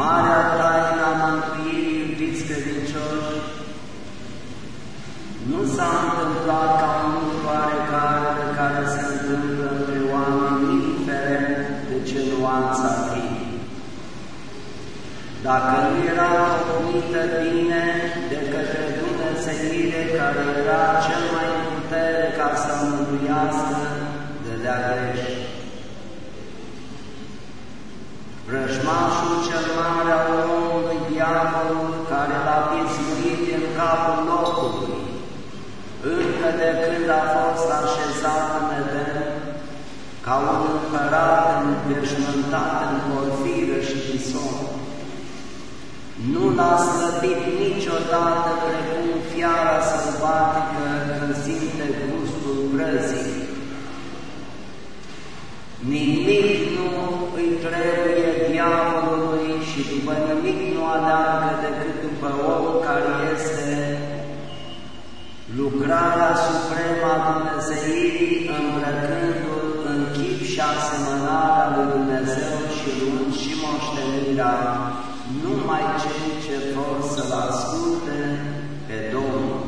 Marea taină a mântuirii, iubiți credincioși, nu s-a întâmplat ca un lucru oarecare pe care se întâmplă între oameni, indiferent de ce nuanță ar fi. Dacă nu era pornită bine de către Dumnezeire care era cel mai putere ca să mântuiască de de-a. Vrăjmașul cel mare al omului, diavolul, care l-a pismuit în capul locului, încă de când a fost așezat în Eden, ca un împărat înveșmântat în porfiră și bison. Nu l-a slăbit niciodată precum fiara supremă a Dumnezeirii îmbrăcându-l în chip și asemănarea lui Dumnezeu și luând și moștenirea numai cei ce vor să-L asculte pe Domnul.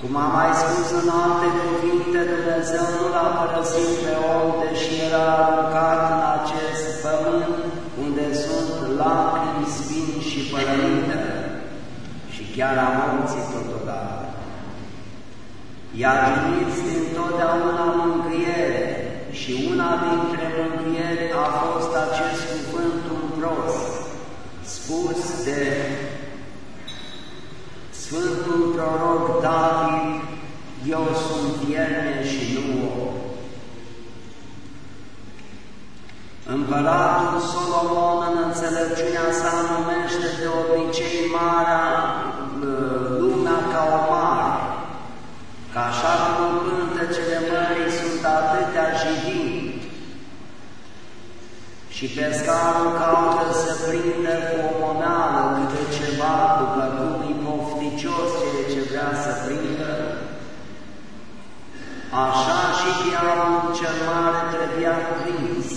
Cum am mai spus în alte cuvinte, Dumnezeu nu l-a părăsit pe om, deși era aruncat în acest pământ, unde sunt lacrimi, spini și părăminte, și chiar a morții totodată. I-a trimis dintotdeauna mângâiere și una dintre mângâieri a fost acest cuvânt umbros, spus de Sfântul proroc David, eu sunt ierne și nu om. Împăratul Solomon în înțelepciunea sa numește de obicei marea lumea ca o mare, că așa cum pântecele mării sunt atâtea jidini și pescarul caută să prindă cu o monală câte ceva după cum e pofticios ceea ce vrea să prindă, așa și diavolul cel mare trebuia prins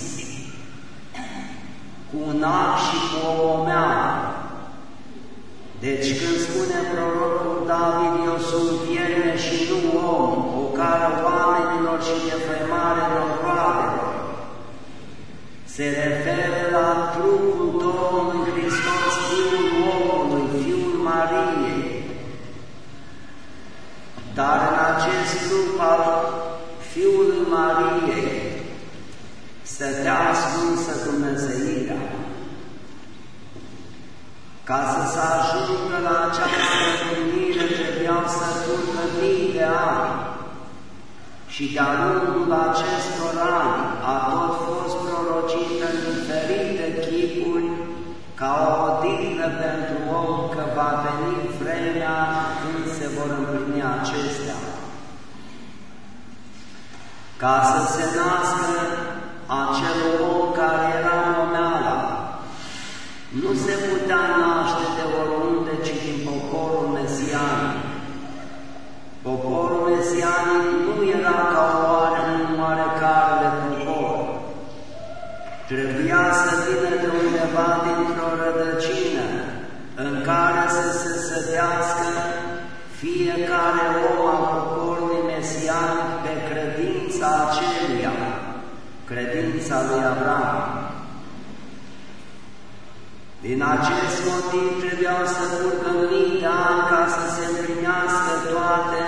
cu un ac și cu o omeală. Deci când spune prorocul David, eu sunt ierne și nu om, o cară oamenilor și de făimare noroadelor, se referă la trupul Domnului Hristos, Fiul omului, Fiul Mariei. Dar în acest trup al Fiului Mariei stătea ascunsă Dumnezeirea. Ca să se ajungă la această întâlnire trebuiau să curgă mii de ani și de-a lungul acestor ani a tot fost prorocită în diferite chipuri ca o odihnă pentru om că va veni vremea când se vor împlini acestea. Ca să se nască acel om care era momeala, nu se putea naște de oriunde, ci din poporul mesianic. Poporul mesianic nu era ca o oare în oarecare popor. Trebuia să vină de undeva dintr-o rădăcină în care să se sădească fiecare om al poporului mesianic pe credința aceluia, credința lui Abraham. Din acest motiv trebuiau să curgă mii de ani ca să se împlinească toate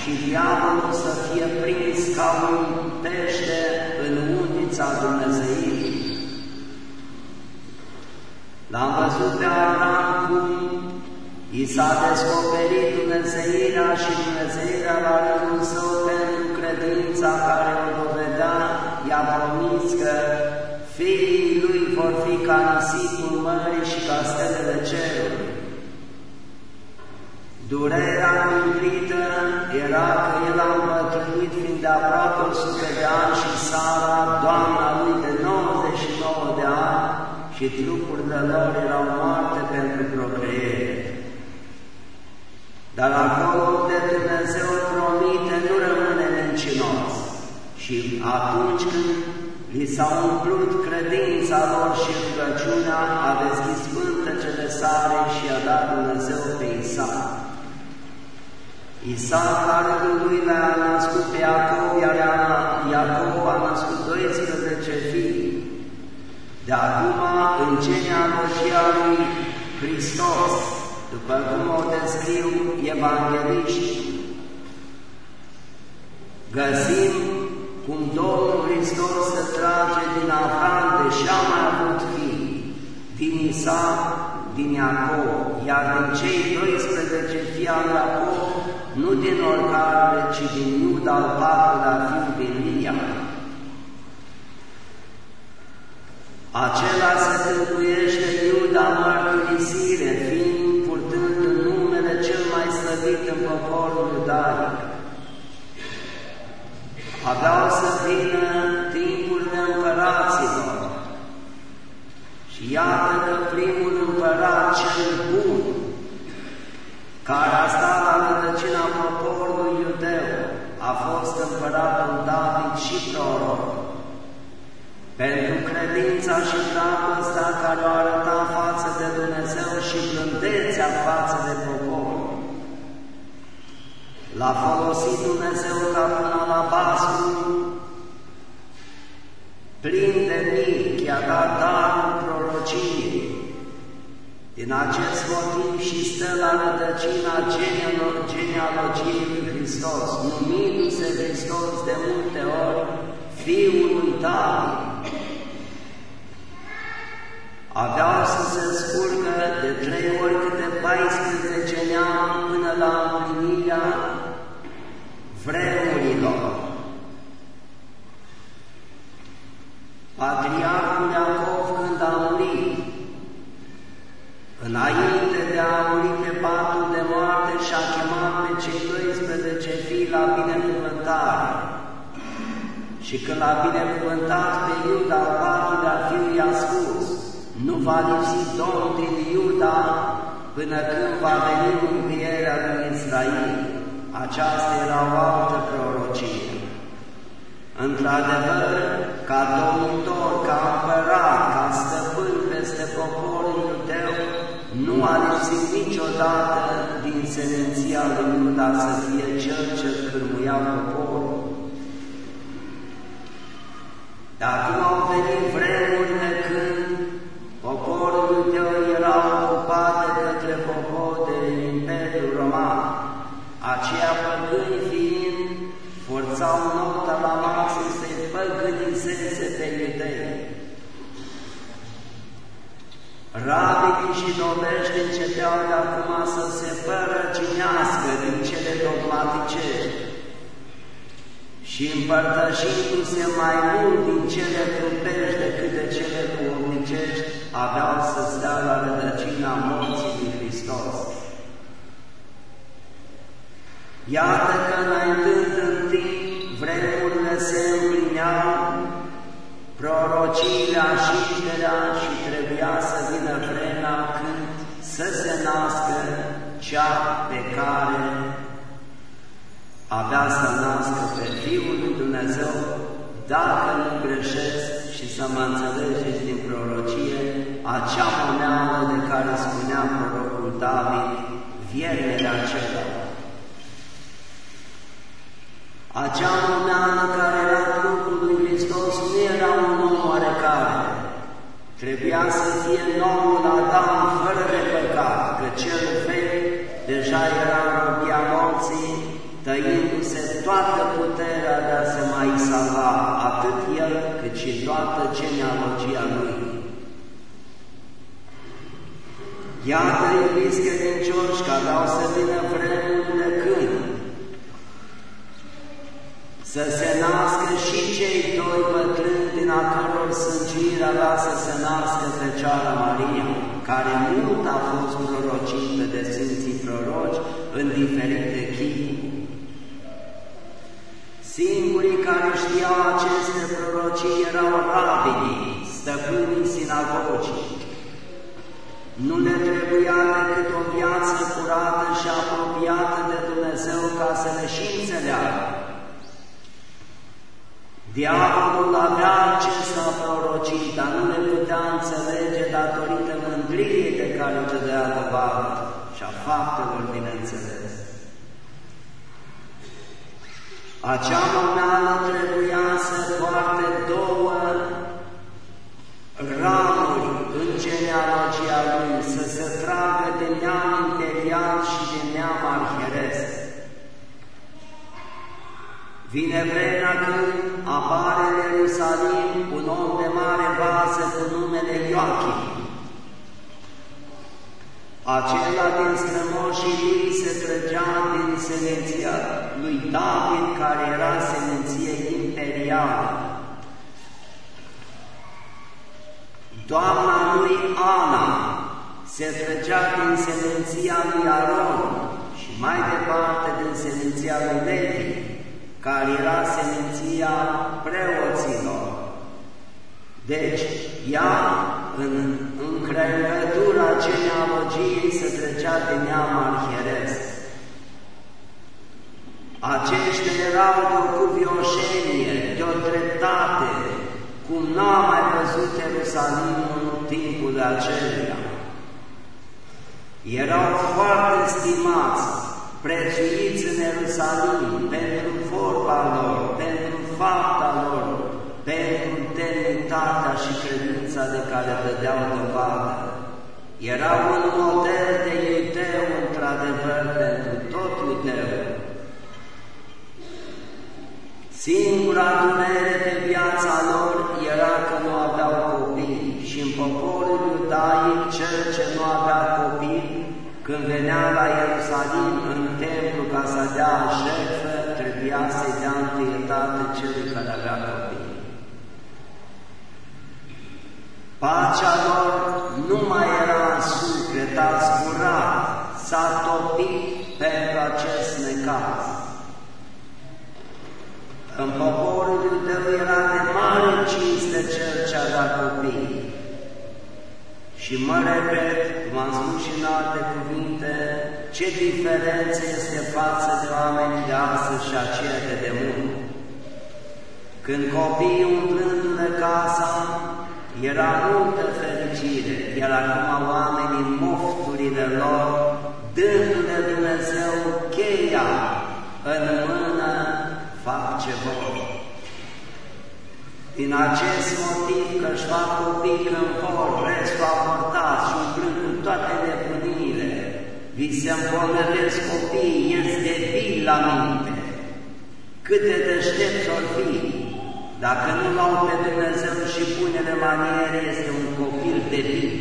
și diavolul să fie prins ca un pește în undița Dumnezeirii. L-am văzut pe Abraham cum i s-a descoperit Dumnezeirea și Dumnezeirea la rândul său pentru credința care o dovedea, i-a promis că fiii lui vor fi ca nisipul mării și ca stelele cerului. Durerea cumplită era că el a îmbătrânit fiind de aproape 100 de ani și Sara, doamna lui de 99 de ani, și trupurile lor erau moarte pentru procreere. Dar acolo unde Dumnezeu promite nu rămâne mincinos. Și atunci când li s-a umplut credința lor și rugăciunea, a deschis pântecele sare și a dat Dumnezeu pe Isaac. Isaac la rândul lui le-a născut pe Iacov, iar Iacov a născut 12 fii. De acum, în genealogia lui Hristos, după cum o descriu evangeliști, găsim cum Domnul Hristos se trage din Avram, deși a mai avut fii, din Isaac, din Iacov, iar din cei 12 fii al Iacov, nu din oricare, ci din Iuda al patrulea fiu din Lia. Acela se tâlcuiește Iuda mărturisire, fiind purtând numele cel mai slăvit în poporul iudaic. Aveau să vină timpul de împăraților și iată că primul împărat cel bun, care a stat la rădăcina poporului iudeu, a fost împăratul David și proroc. Pentru credința și dragostea care o arăta față de Dumnezeu și blândețea față de popor. L-a folosit Dumnezeu ca până la bascu, plin de mii, i-a dat darul prorociei. Din acest motiv și stă la rădăcina genealogiei lui Hristos, numindu-se Hristos de multe ori Fiul lui David. Aveau să se scurgă de trei ori câte 14 neam până la împlinirea vremurilor. Patriarhul Iacov când a murit, înainte de a muri pe patul de moarte și-a chemat pe cei 12 fii la binecuvântare. Și când l-a binecuvântat pe Iuda, al patrulea fiu i-a spus, nu va lipsi Domn din Iuda până când va veni mântuirea lui Israel. Aceasta era o altă prorocie. Într-adevăr, ca domnitor, ca împărat, ca stăpân peste poporul iudeu, nu a lipsit niciodată din semenția lui Iuda să fie cel ce cârmuia poporul. Dar acum au venit vremurile care avea să nască pe Fiul lui Dumnezeu, dacă nu greșesc și să mă înțelegeți din prorocie, acea moneală de care spunea prorocul David, viermele acela. Acea moneală care era trupul lui Hristos nu era un om oarecare, trebuia să fie noul Adam fără de păcat, că cel vechi deja era în robia morții, tăindu-se toată puterea de a se mai salva, atât el cât și toată genealogia lui. Iată, iubiți credincioși, că aveau să vină vremurile când să se nască și cei doi bătrâni din a căror sângirea avea să se nască Fecioara Maria, care mult a fost diferite chipuri. Singurii care știau aceste prorocii erau rabinii, stăpânii sinagogii. Nu le trebuia decât o viață curată și apropiată de Dumnezeu ca să le și înțeleagă. Diavolul avea acces la prorocii, dar nu le putea înțelege datorită mândriei de care o dădea dovadă și a faptelor, bineînțeles. Acea momeală trebuia să poarte două ramuri în genealogia lui, să se tragă de neam imperial și de neam arheresc. Vine vremea când apare în Ierusalim un om de mare bază cu numele Ioachim. Acela din strămoșii lui se trăgea din semenția lui David, care era semenție imperială. Doamna lui Ana se trăgea din semenția lui Aron și mai departe din semenția lui Levi, care era seminția preoților. Deci, ea, în încrengătura genealogiei, se trecea de neam arhieresc. Aceștia erau de o cuvioșenie, de o dreptate, cum n-a mai văzut Ierusalimul în timpul aceluia. Erau foarte stimați, prețuiți în Ierusalim pentru vorba lor, pentru fapta lor, pentru demnitatea și credința de care dădeau dovadă. Erau un model de iudeu, într-adevăr, pentru tot iudeul. Singura durere pe viața lor era că nu aveau copii și în poporul iudaic cel ce nu avea copii când venea la Ierusalim în templu ca să dea jertfă, trebuia să-i dea întâietate celui care avea copii. Pacea lor nu mai era în suflet, a zburat, s-a topit pentru acest necaz. În poporul iudeu era de mare cinste cel ce avea copii. Și mă repet, cum am spus și în alte cuvinte, ce diferență este față de oamenii de astăzi și aceia de demult. Când copiii umplându-le casa, era multă fericire, iar acum oamenii mofturile lor, dându-le Dumnezeu cheia în mână, fac ce vor. Din acest motiv că își fac copii când vor, restul abortați și umplând cu toate nebunile, vi se îmbolnăvesc copiii, ies de bil la minte. Câte deștepți or fi, dacă nu l-au pe Dumnezeu și bunele maniere, este un copil de bil.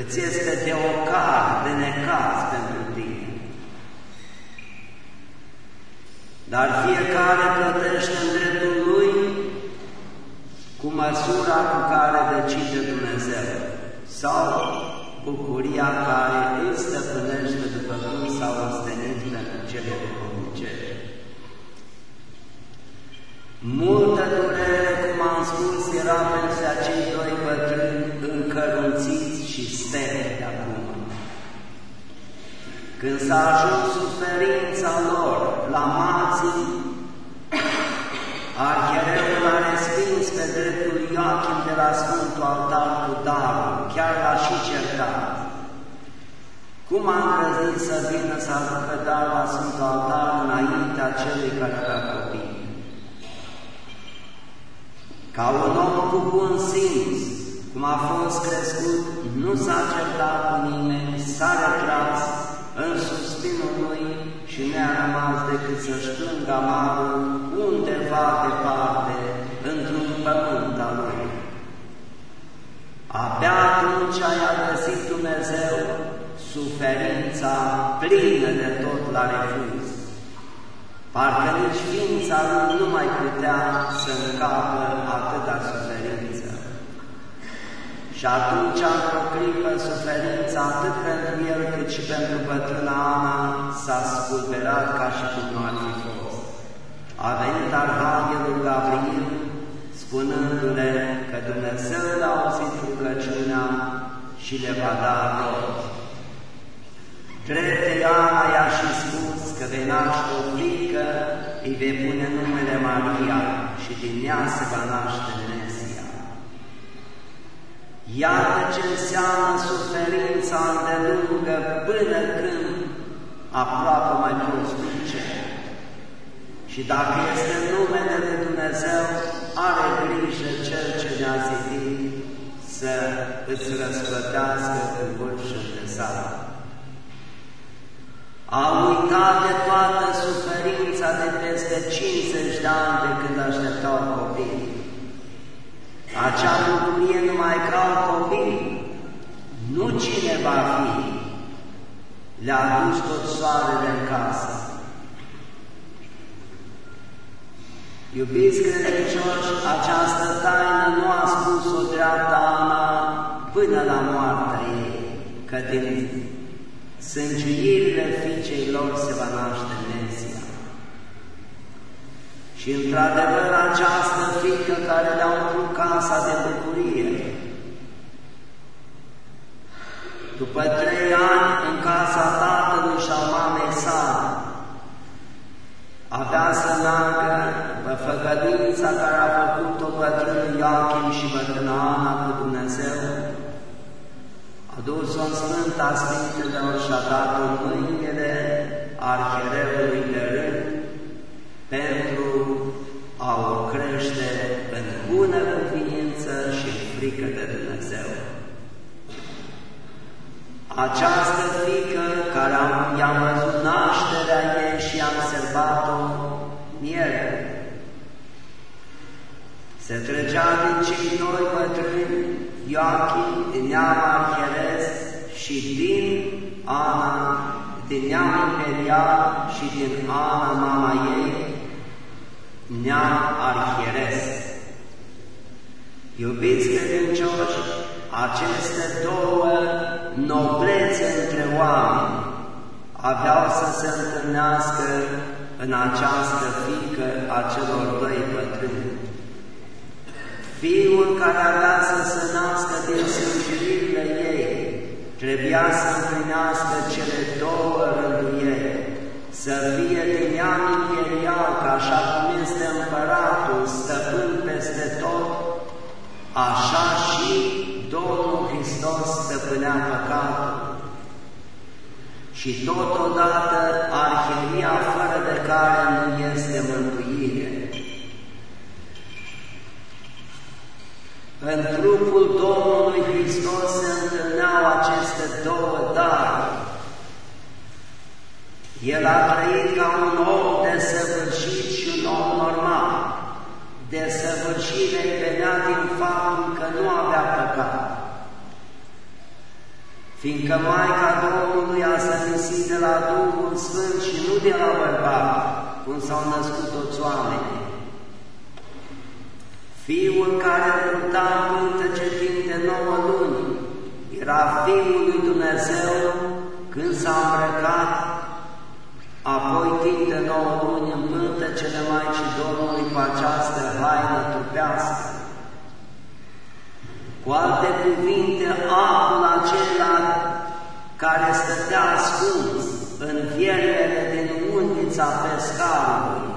Îți este de ocar, de necaz pentru tine. Dar fiecare plătește în dreptul lui cu măsura cu care decide Dumnezeu sau bucuria care îl stăpânește după cum s-au ostenit pentru cele duhovnicești. Multă durere, cum am spus, era pentru acei doi bătrâni încărunțiți și sterili acum. Când s-a ajuns suferința lor la mații, arhiereul a respins pe dreptul Ioachim de la Sfântul Altar cu darul, chiar l-a și certat. Cum a îndrăznit să vină să aducă darul la Sfântul Altar înaintea celui care avea copii? Ca un om cu bun simț, cum a fost crescut, nu s-a certat cu nimeni, s-a retras în suspinul lui și ne-a rămas decât să-și plângă amarul undeva departe, într-un pământ al lui. Abia atunci a găsit Dumnezeu suferința plină de tot la refuz. Parcă nici ființa lui nu mai putea să încapă atâta suferință. Și atunci, într-o clipă, suferința atât pentru el cât și pentru bătrâna Ana s-a spulberat ca și cum nu ar fi fost. A venit Arhanghelul Gabriel spunându-le că Dumnezeu l-a auzit rugăciunea și le va da rod. Drepte Ana i-a și spus că vei naște o fică, îi vei pune numele Maria și din ea se va naște Mesia. Iată ce înseamnă suferința îndelungă până când aproape mai mulți duce. Și dacă este numele Lui Dumnezeu, are grijă Cel ce ne-a zidit să îți răsplătească în vârșă de sala. A uitat de toată suferința de peste 50 de ani de când așteptau copii. Acea bucurie numai ca un copil, nu cine va fi, le-a dus tot soarele în casă. Iubiți credincioși, această taină nu a spus-o dreapta Ana până la moartea ei, că din sângiuirile fiicei lor se va naște Mesia. Și într-adevăr această fică care le-a umplut casa de bucurie, după trei ani în casa tatălui și a mamei sale, avea să meargă pe făgăduința care a făcut-o bătrânul Iachim și bătrâna Ana cu Dumnezeu, a dus-o în Sfânta Sfintelor și a dat-o în mâinile arhereului frică de Dumnezeu. Această fică care i-am văzut nașterea ei și am sărbat-o miercuri, se trăgea din cei doi bătrâni, Ioachim din neam arherez și din Ana, din neam imperial și din Ana, mama ei, neam arhierez. Iubiți credincioși, aceste două noblețe între oameni aveau să se întâlnească în această fică a celor doi bătrâni. Fiul care avea să se nască din slujiririle ei, trebuia să împlinească cele două rânduieri, să fie din neam imperial, ca așa cum este împăratul, stăpân peste tot, așa și Domnul Hristos stăpânea păcatul. Și totodată arheria fără de care nu este mântuire. În trupul Domnului Hristos se întâlneau aceste două daruri. El a trăit ca un om Desăvârșire venea din faptul că nu avea păcat. Fiindcă Maica Domnului a sărisit de la Duhul Sfânt și nu de la bărbat, cum s-au născut toți oamenii. Fiul care purta pântece timp de nouă luni era Fiul lui Dumnezeu când s-a îmbrăcat, apoi timp de nouă luni în pântecele Maicii Domnului cu această haină trupească. Cu alte cuvinte, acul acela care stătea ascuns în viermele din undița pescarului,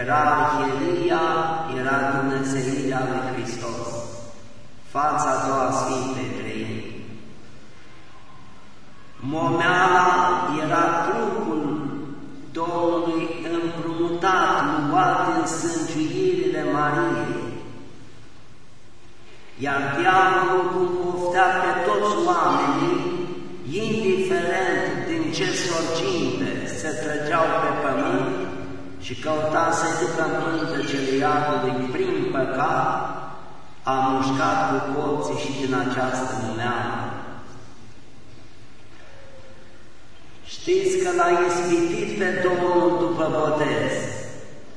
era Arhielia, era Dumnezeirea lui Hristos, fața a doua Sfintei Trăini. Momeala era trupul Domnului împrumutat, luat în sângiuirile Mariei, iar diavolul cum poftea pe toți oamenii, indiferent din ce sorginte se trăgeau pe pământ și căuta să-i ducă în pântecele iadului prin păcat, a mușcat cu colții și din această numeală. Știți că l-a ispitit pe Domnul după botez?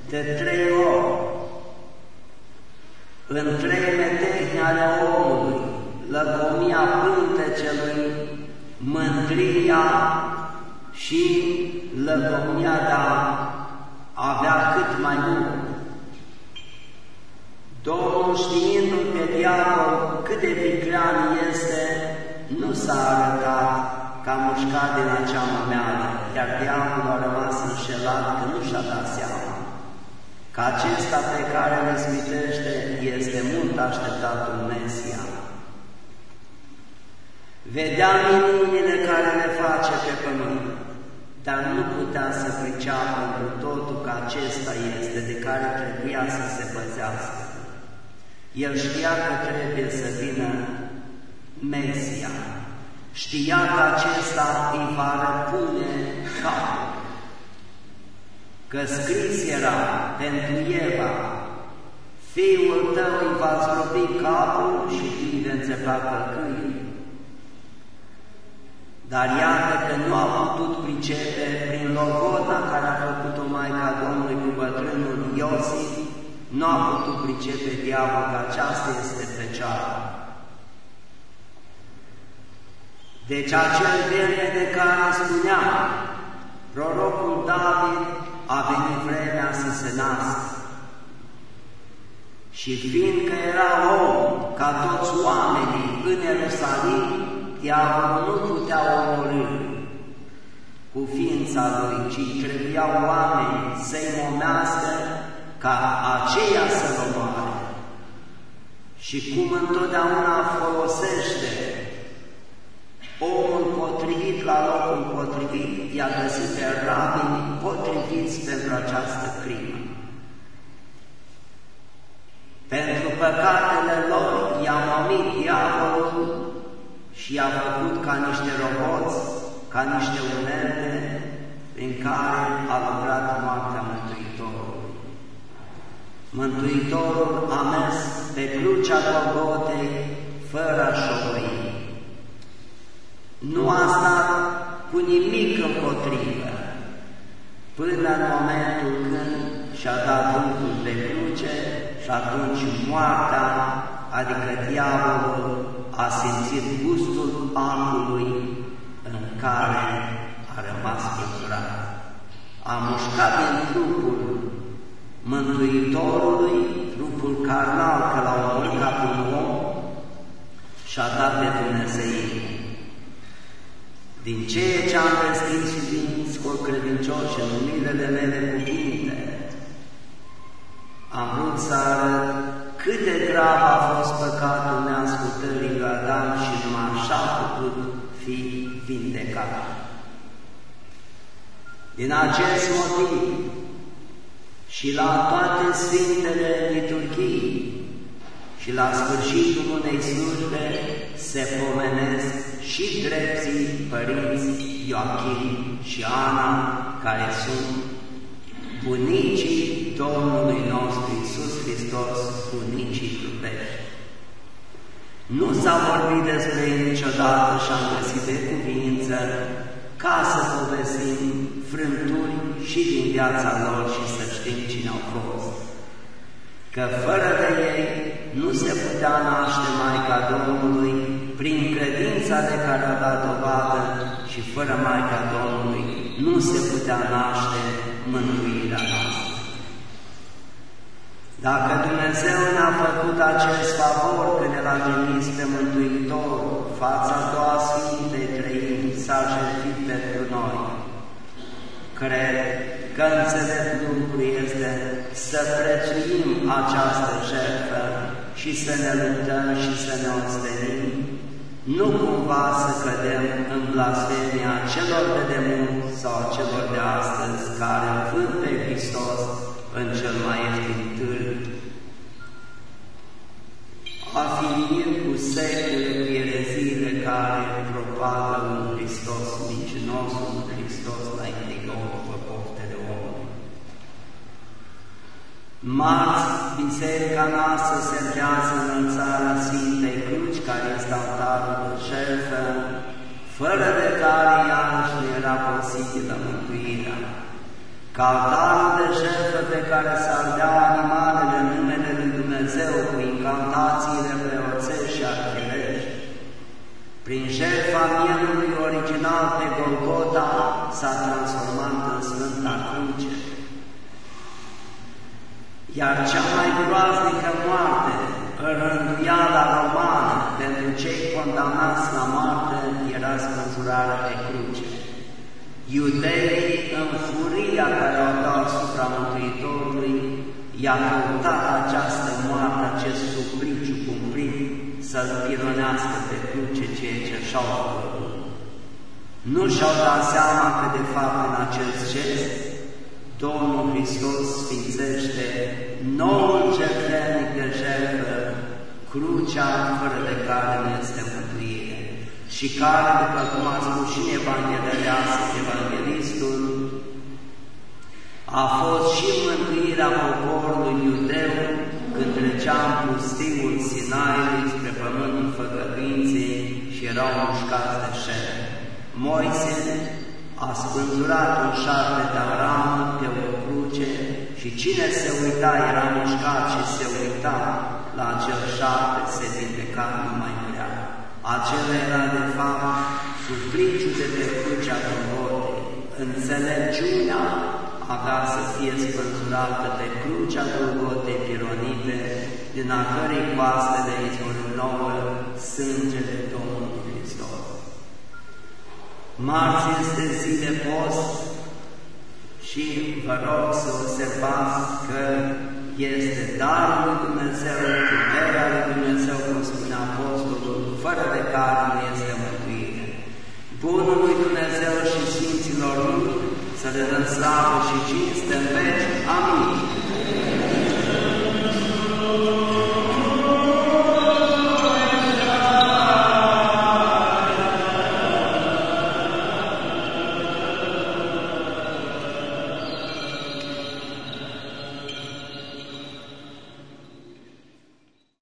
De trei ori, în trei metehni ale omului, lăcomia pântecelui, mândria și lăcomia de a avea cât mai mult. Domnul știindu-l pe diavol cât de viclean este, nu s-a arătat ca mușcat din acea mămeală, iar diavolul a rămas înșelat că nu și-a dat seama că acesta pe care îl smitește este mult așteptatul Mesia. Vedea minunile care le face pe pământ, dar nu putea să priceapă cu totul că acesta este de care trebuia să se păzească. El știa că trebuie să vină Mesia, știa că acesta îi va răpune capul, că scris era pentru Eva, Fiul tău îi va zdrobi capul și fiii de înțepa călcâii. Dar iată că nu a putut pricepe prin logota care a făcut-o Maica Domnului cu bătrânul Iosif, nu a putut pricepe diavol că aceasta este fecioara. Deci acel verne de care spunea prorocul David a venit vremea să se nască. Și fiindcă era om ca toți oamenii în Ierusalim, diavolul nu putea omorâ cu ființa lui, ci trebuiau oameni să-i momească ca aceea să-l omoare. Și cum întotdeauna folosește omul potrivit la locul potrivit, i-a găsit pe rabini potriviți pentru această crimă. Pentru păcatele lor i-a momit diavolul și i-a făcut ca niște roboți, ca niște unelte prin care a lucrat moartea Mântuitorului. Mântuitorul a mers pe crucea Golgotei fără a șovăi. Nu a stat cu nimic împotrivă, până în momentul când și-a dat Duhul pe cruce și atunci moartea, adică diavolul, a simțit gustul acului în care a rămas păturat. A mușcat din trupul Mântuitorului, trupul carnal, că l-a omorât un om, și-a dat pe Dumnezeu. Din ceea ce am descris și din scot credincioși în umilele mele cuvinte, am vrut să arăt cât de grav a fost păcatul neascultării lui Adam și numai așa a putut fi vindecat. Din acest motiv și la toate Sfintele Liturghii și la sfârșitul unei slujbe se pomenesc și drepții părinți Ioachim și Ana, care sunt bunicii Domnului nostru Iisus Hristos, bunicii trupești. Nu s-a vorbit despre ei niciodată și am găsit de cuvință ca să povestim frânturi și din viața lor și să știm cine au fost. Că fără de ei nu se putea naște Maica Domnului prin credința de care a dat dovadă și fără Maica Domnului nu se putea naște mântuirea noastră. Dacă Dumnezeu ne-a făcut acest favor când ne l-a trimis pe Mântuitor, fața doua Sfintei Trăim s-a jertfit pentru noi, cred că înțelept lucru este să prețuim această jertfă și să ne luptăm și să ne ostenim, nu cumva să cădem în blasfemia celor de demult sau celor de astăzi care vând pe Hristos în cel mai ieftin târg. Afiliind cu sectele, cu ereziile care propagă un Hristos mincinos, un Hristos la indigou după poftele omului. Marți, biserica noastră se întează înălțarea Sfintei Cruci, care este altarul de șerfă, fără de care iarăși nu era posibilă mântuirea. Ca altarul de jertfă pe care s ardeau animalele în numele Lui Dumnezeu cu incantațiile preoțești și arhilești, prin jertfa mielului original pe Golgota s-a transformat în Sfânta Cruce. Iar cea mai groaznică moarte, rânduiala romană pentru cei condamnați la moarte, era spânzurarea pe cruce. Iudeii, în furia care au dat asupra Mântuitorului, i-a căutat această moarte, acest supliciu cumplit, să-L pironească pe cruce ceea ce și-au făcut. Nu și-au dat seama că, de fapt, în acest, Domnul Hristos sfințește noul cerclenic de jertfă, crucea fără de care nu este mântuire și care, după cum a spus și în Evanghelia Evanghelistul, a fost și mântuirea poporului iudeu când trecea în pustiul Sinaiului spre pământul făgăduinței și erau mușcați de șer. Moise a spânzurat un șarpe de aramă pe o cruce și cine se uita era mușcat și se uita la acel șarpe se vindeca nu mai murea. Acela era de fapt supliciul de pe crucea Golgotei, înțelepciunea avea să fie spânzurată pe crucea Golgotei pironite, din a cărei coastele izvorând nouă sângele Domnului Hristos. Marți este zi de post și vă rog să observați că este darul lui Dumnezeu, puterea lui Dumnezeu, cum spune Apostolul, fără de care nu este mântuire. Bunul lui Dumnezeu și Sfinților lui să le dăm slavă și cinste în veci. Amin.